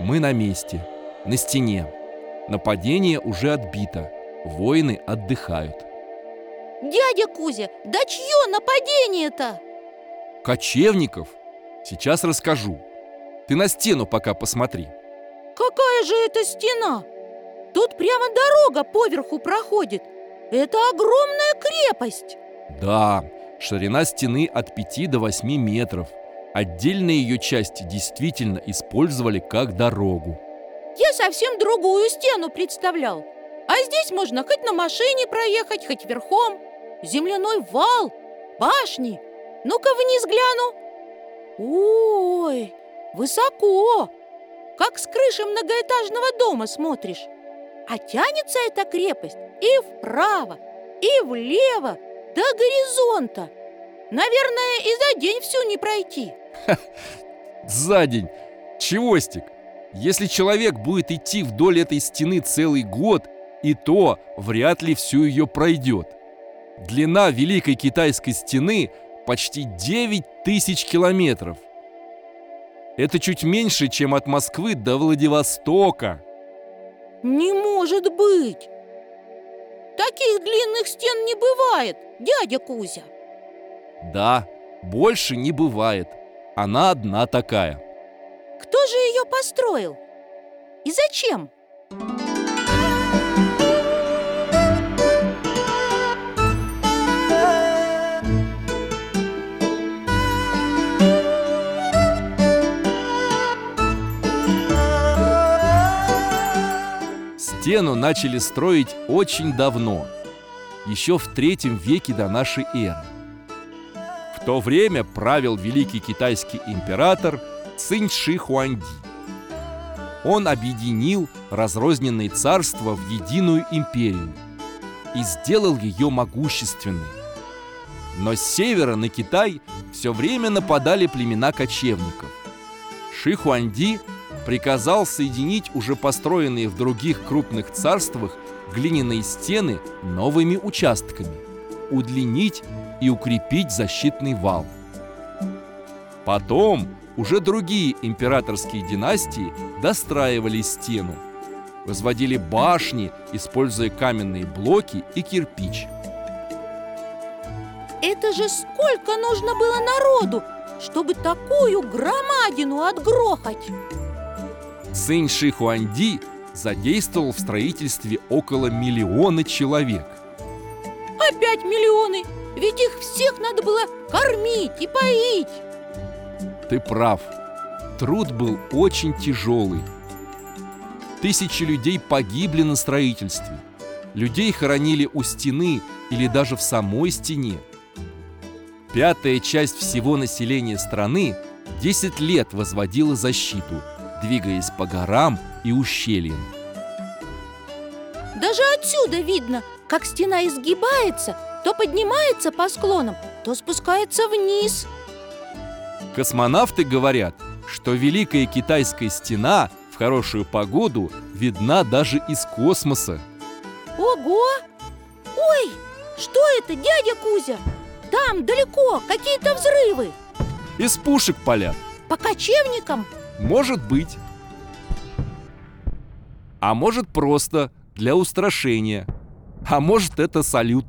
Мы на месте, на стене. Нападение уже отбито. Воины отдыхают. Дядя Кузя, да чье нападение-то? Кочевников? Сейчас расскажу. Ты на стену пока посмотри. Какая же это стена? Тут прямо дорога поверху проходит. Это огромная крепость. Да, ширина стены от 5 до 8 метров. Отдельные ее части действительно использовали как дорогу. Я совсем другую стену представлял. А здесь можно хоть на машине проехать, хоть верхом. Земляной вал, башни. Ну-ка вниз гляну. Ой, высоко. Как с крыши многоэтажного дома смотришь. А тянется эта крепость и вправо, и влево, до горизонта. Наверное, и за день всю не пройти. За день? Чевостик? Если человек будет идти вдоль этой стены целый год, и то вряд ли всю ее пройдет. Длина Великой Китайской стены почти 9 тысяч километров. Это чуть меньше, чем от Москвы до Владивостока. Не может быть! Таких длинных стен не бывает, дядя Кузя. Да, больше не бывает. Она одна такая. Кто же ее построил? И зачем? Стену начали строить очень давно, еще в третьем веке до нашей эры. В то время правил великий китайский император Цинь Ши Хуанди. Он объединил разрозненные царства в единую империю и сделал ее могущественной. Но с севера на Китай все время нападали племена кочевников. Ши Хуанди приказал соединить уже построенные в других крупных царствах глиняные стены новыми участками, удлинить и укрепить защитный вал. Потом уже другие императорские династии достраивали стену, возводили башни, используя каменные блоки и кирпич. Это же сколько нужно было народу, чтобы такую громадину отгрохать! Цинь Ши Хуанди задействовал в строительстве около миллиона человек. Опять миллионы! Ведь их всех надо было кормить и поить! Ты прав. Труд был очень тяжелый. Тысячи людей погибли на строительстве. Людей хоронили у стены или даже в самой стене. Пятая часть всего населения страны 10 лет возводила защиту – двигаясь по горам и ущельям. Даже отсюда видно, как стена изгибается, то поднимается по склонам, то спускается вниз. Космонавты говорят, что Великая Китайская стена в хорошую погоду видна даже из космоса. Ого! Ой, что это, дядя Кузя? Там, далеко, какие-то взрывы Из пушек палят По кочевникам? Может быть. А может просто для устрашения. А может это салют.